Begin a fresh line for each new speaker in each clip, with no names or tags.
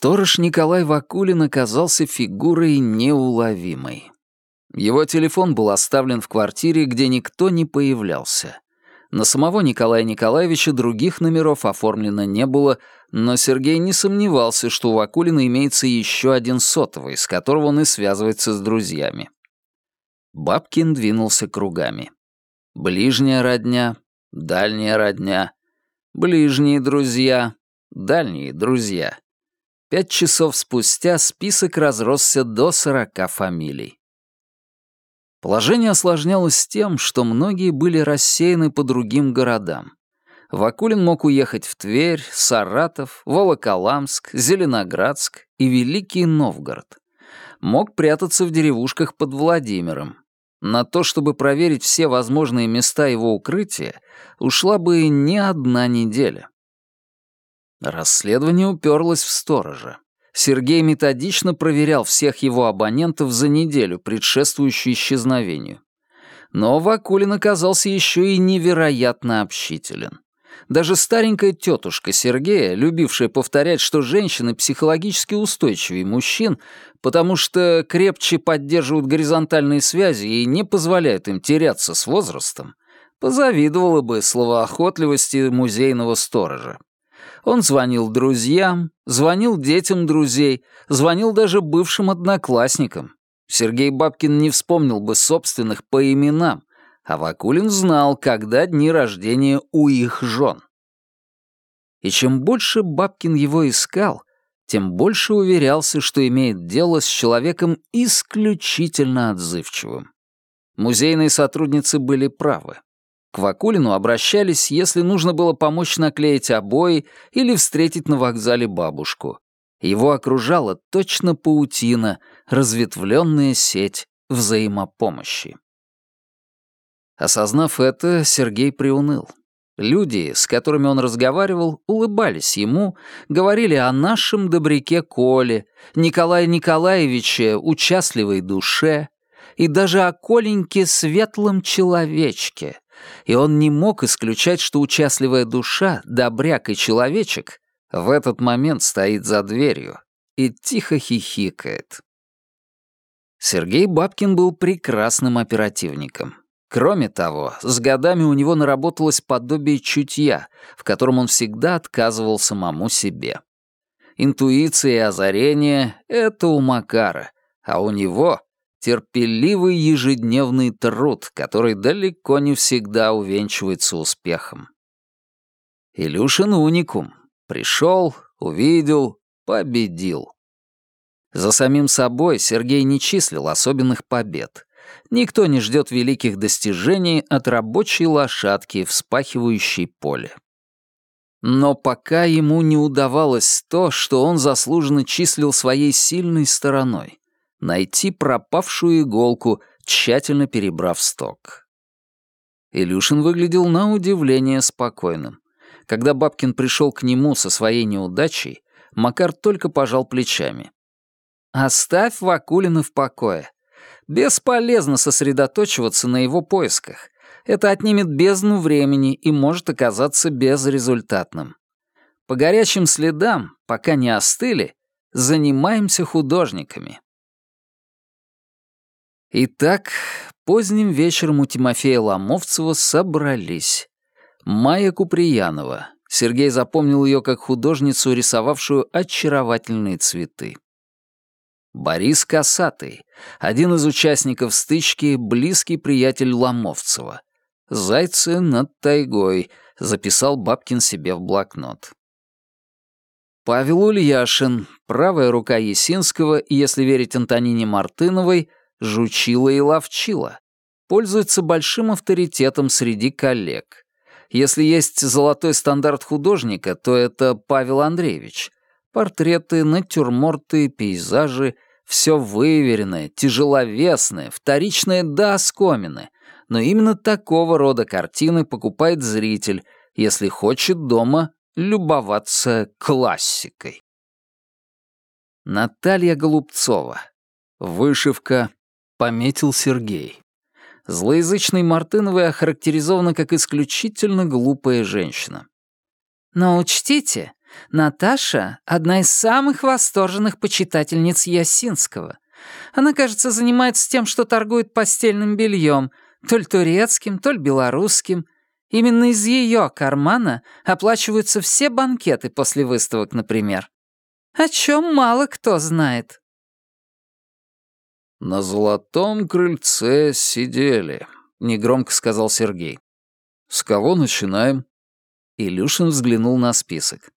Сторож Николай Вакулин оказался фигурой неуловимой. Его телефон был оставлен в квартире, где никто не появлялся. На самого Николая Николаевича других номеров оформлено не было, но Сергей не сомневался, что у Вакулина имеется еще один сотовый, с которого он и связывается с друзьями. Бабкин двинулся кругами. Ближняя родня, дальняя родня, ближние друзья, дальние друзья. Пять часов спустя список разросся до сорока фамилий. Положение осложнялось тем, что многие были рассеяны по другим городам. Вакулин мог уехать в Тверь, Саратов, Волоколамск, Зеленоградск и Великий Новгород. Мог прятаться в деревушках под Владимиром. На то, чтобы проверить все возможные места его укрытия, ушла бы не одна неделя. Расследование уперлось в сторожа. Сергей методично проверял всех его абонентов за неделю, предшествующую исчезновению. Но Вакулин оказался еще и невероятно общителен. Даже старенькая тетушка Сергея, любившая повторять, что женщины психологически устойчивее мужчин, потому что крепче поддерживают горизонтальные связи и не позволяют им теряться с возрастом, позавидовала бы словоохотливости музейного сторожа. Он звонил друзьям, звонил детям друзей, звонил даже бывшим одноклассникам. Сергей Бабкин не вспомнил бы собственных по именам, а Вакулин знал, когда дни рождения у их жен. И чем больше Бабкин его искал, тем больше уверялся, что имеет дело с человеком исключительно отзывчивым. Музейные сотрудницы были правы. К Вакулину обращались, если нужно было помочь наклеить обои или встретить на вокзале бабушку. Его окружала точно паутина, разветвленная сеть взаимопомощи. Осознав это, Сергей приуныл. Люди, с которыми он разговаривал, улыбались ему, говорили о нашем добряке Коле, Николае Николаевиче, участливой душе, и даже о Коленьке светлом человечке, и он не мог исключать, что участливая душа, добряк и человечек в этот момент стоит за дверью и тихо хихикает. Сергей Бабкин был прекрасным оперативником. Кроме того, с годами у него наработалось подобие чутья, в котором он всегда отказывал самому себе. Интуиция и озарение — это у Макара, а у него терпеливый ежедневный труд, который далеко не всегда увенчивается успехом. Илюшин уникум. Пришел, увидел, победил. За самим собой Сергей не числил особенных побед. Никто не ждет великих достижений от рабочей лошадки, вспахивающей поле. Но пока ему не удавалось то, что он заслуженно числил своей сильной стороной найти пропавшую иголку, тщательно перебрав сток. Илюшин выглядел на удивление спокойным. Когда Бабкин пришел к нему со своей неудачей, Макар только пожал плечами. «Оставь Вакулина в покое. Бесполезно сосредоточиваться на его поисках. Это отнимет бездну времени и может оказаться безрезультатным. По горячим следам, пока не остыли, занимаемся художниками». Итак, поздним вечером у Тимофея Ломовцева собрались. Майя Куприянова. Сергей запомнил ее как художницу, рисовавшую очаровательные цветы. Борис Косатый, один из участников стычки, близкий приятель Ломовцева. «Зайцы над тайгой», — записал Бабкин себе в блокнот. Павел Ульяшин, правая рука Есинского и, если верить Антонине Мартыновой, жучила и ловчила, пользуется большим авторитетом среди коллег. Если есть золотой стандарт художника, то это Павел Андреевич. Портреты, натюрморты, пейзажи — все выверенное, тяжеловесное, вторичное до оскомины. Но именно такого рода картины покупает зритель, если хочет дома любоваться классикой. Наталья Голубцова. Вышивка, пометил Сергей. Злоязычной Мартыновой охарактеризована как исключительно глупая женщина.
Но учтите, Наташа — одна из самых восторженных почитательниц Ясинского. Она, кажется, занимается тем, что торгует постельным бельем, то ли турецким, то ли белорусским. Именно из ее кармана оплачиваются все банкеты после выставок, например. О чем мало кто знает.
«На золотом крыльце сидели», — негромко сказал Сергей. «С кого начинаем?» Илюшин взглянул на список.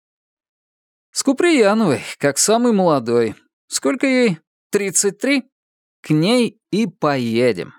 «С Куприяновой, как самый молодой. Сколько ей? Тридцать три? К ней и поедем».